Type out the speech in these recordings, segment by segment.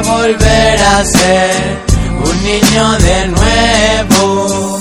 volver a ser un niño de nuevo.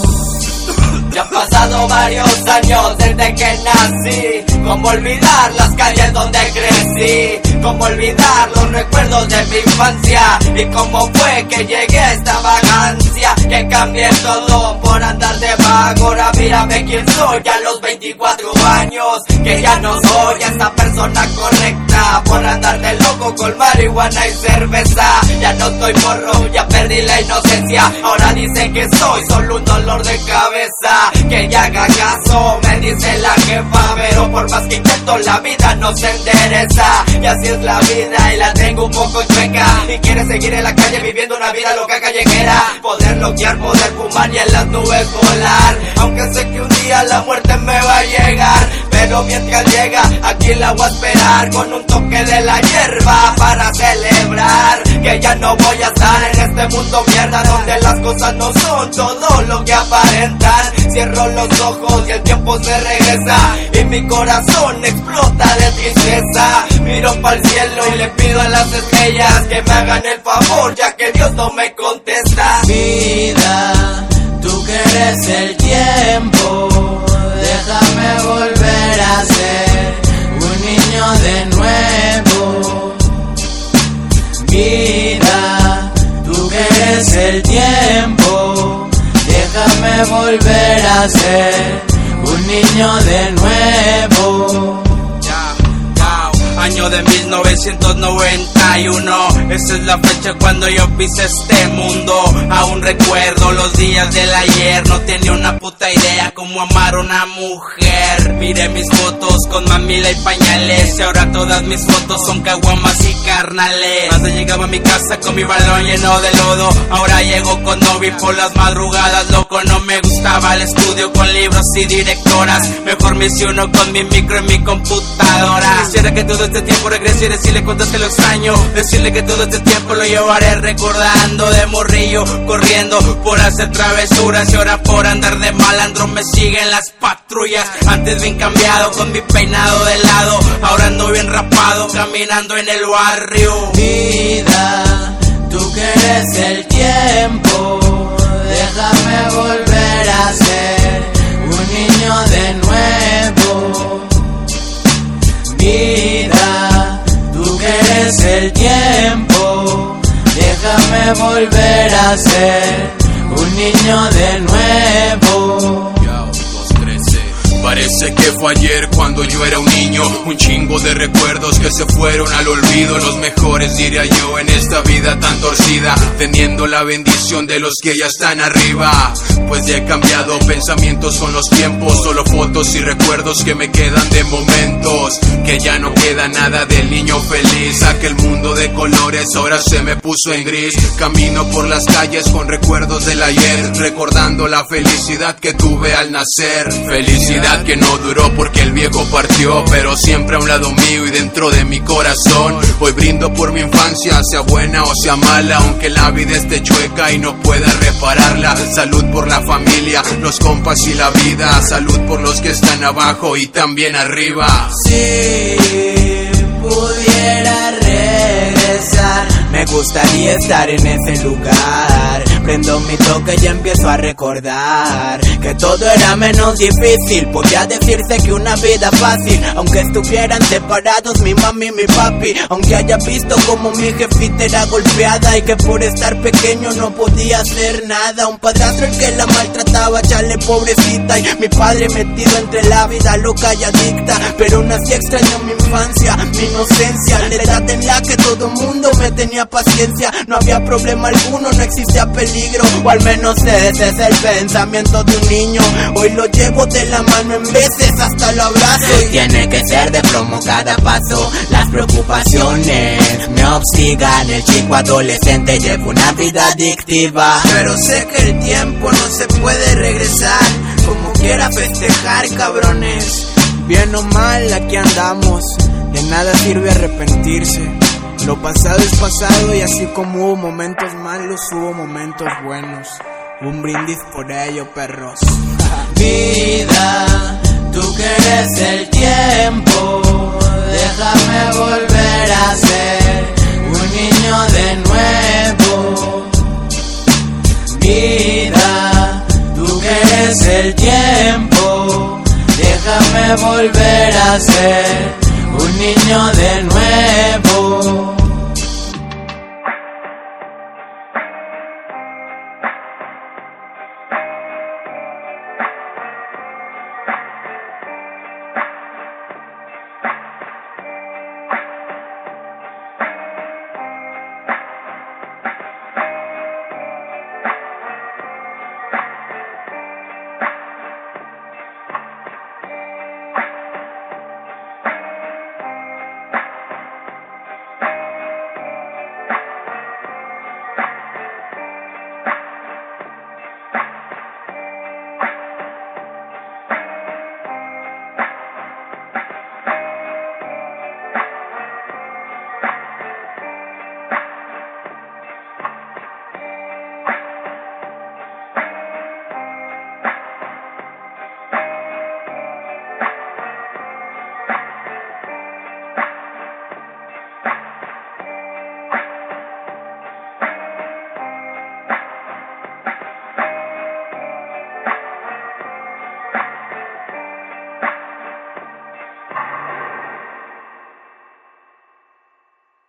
Ya han pasado varios años desde que nací. Cómo olvidar las calles donde crecí. Cómo olvidar los recuerdos de mi infancia. Y cómo fue que llegué a esta vagancia. Que cambié todo por andar de vago. Ahora mírame quién soy a los 24 años Que ya no soy esa persona correcta. Por andar de loco con marihuana y cerveza Ya no estoy morro, ya perdí la inocencia. Ahora dicen que soy solo un dolor de cabeza Que ya haga caso, me dice la jefa. Pero por más que intento la vida no se endereza. Y así es la vida y la tengo un poco chueca. Y quiere seguir en la calle viviendo una vida loca callejera. Poder loquear, poder fumar y en las volar Aunque sé que un día la muerte me va a llegar Pero mientras llega aquí la voy a esperar Con un toque de la hierba para celebrar Que ya no voy a estar en este mundo mierda Donde las cosas no son todo lo que aparentan. Cierro los ojos y el tiempo se regresa Y mi corazón explota de tristeza. Miro para el cielo y le pido a las estrellas Que me hagan el favor ya que Dios no me contesta eres el tiempo, déjame volver a ser un niño de nuevo. Vida, tú que eres el tiempo, déjame volver a ser un niño de nuevo. Año de 1991, esa es la fecha cuando yo pisé este mundo. Aún recuerdo los días del ayer, no tenía una puta idea cómo amar a una mujer. Miré mis fotos con mamila y pañales, y ahora todas mis fotos son caguamas y carnales. De llegaba a mi casa con mi balón lleno de lodo, ahora llego con Novi por las madrugadas, loco, no me gustaba el estudio con libros y directoras. Mejor me hice con mi micro y mi computadora. Quisiera que todo este tiempo regrese y decirle cuánto que lo extraño. Decirle que todo este tiempo lo llevaré recordando de morrillo, corriendo por hacer travesuras y ahora por andar de malandro me siguen las patrullas. Antes bien cambiado con mi peinado de lado, ahora ando bien rapado caminando en el barrio. Vida, tú que eres el tiempo, déjame volver a ser un niño de nuevo. Volver a ser un niño de nuevo. Parece que fue ayer cuando yo era un niño. Un chingo de recuerdos que se fueron al olvido. Los mejores diría yo en esta vida tan torcida. Teniendo la bendición de los que ya están arriba. Pues ya he cambiado pensamientos con los tiempos. Solo fotos y recuerdos que me quedan de momentos. Que ya no queda nada del niño feliz. Aquel mundo de colores ahora se me puso en gris. Camino por las calles con recuerdos del ayer. Recordando la felicidad que tuve al nacer. Felicidad que no duró porque el viejo partió, pero siempre a un lado mío y dentro de mi corazón. Hoy brindo por mi infancia, sea buena o sea mala, aunque la vida esté chueca y no pueda repararla. Salud por la familia, los compas y la vida. Salud por los que están abajo y también arriba. Si pudiera regresar, me gustaría estar en ese lugar. Prendo mi toque y empiezo a recordar que todo era menos difícil. Podía decirse que una vida fácil, aunque estuvieran separados mi mami y mi papi. Aunque haya visto como mi jefita era golpeada y que por estar pequeño no podía hacer nada. Un padrastro el que la maltrataba, chale pobrecita. Y mi padre metido entre la vida loca y adicta. Pero aún así extraño mi infancia, mi inocencia. La edad en la que todo mundo me tenía paciencia. No había problema alguno, no existía peligro. O al menos ese es el pensamiento de un niño. Hoy lo llevo de la mano en veces hasta lo abrazo. Y tiene que ser de promo cada paso. Las preocupaciones me obstigan. El chico adolescente lleva una vida adictiva. Pero sé que el tiempo no se puede regresar. Como quiera festejar, cabrones. Bien o mal, aquí andamos. De nada sirve arrepentirse. Lo pasado es pasado y así como hubo momentos malos, hubo momentos buenos. Un brindis por ello, perros. Vida, tú que eres el tiempo, déjame volver a ser un niño de nuevo. Vida, tú que eres el tiempo, déjame volver a ser un niño de nuevo.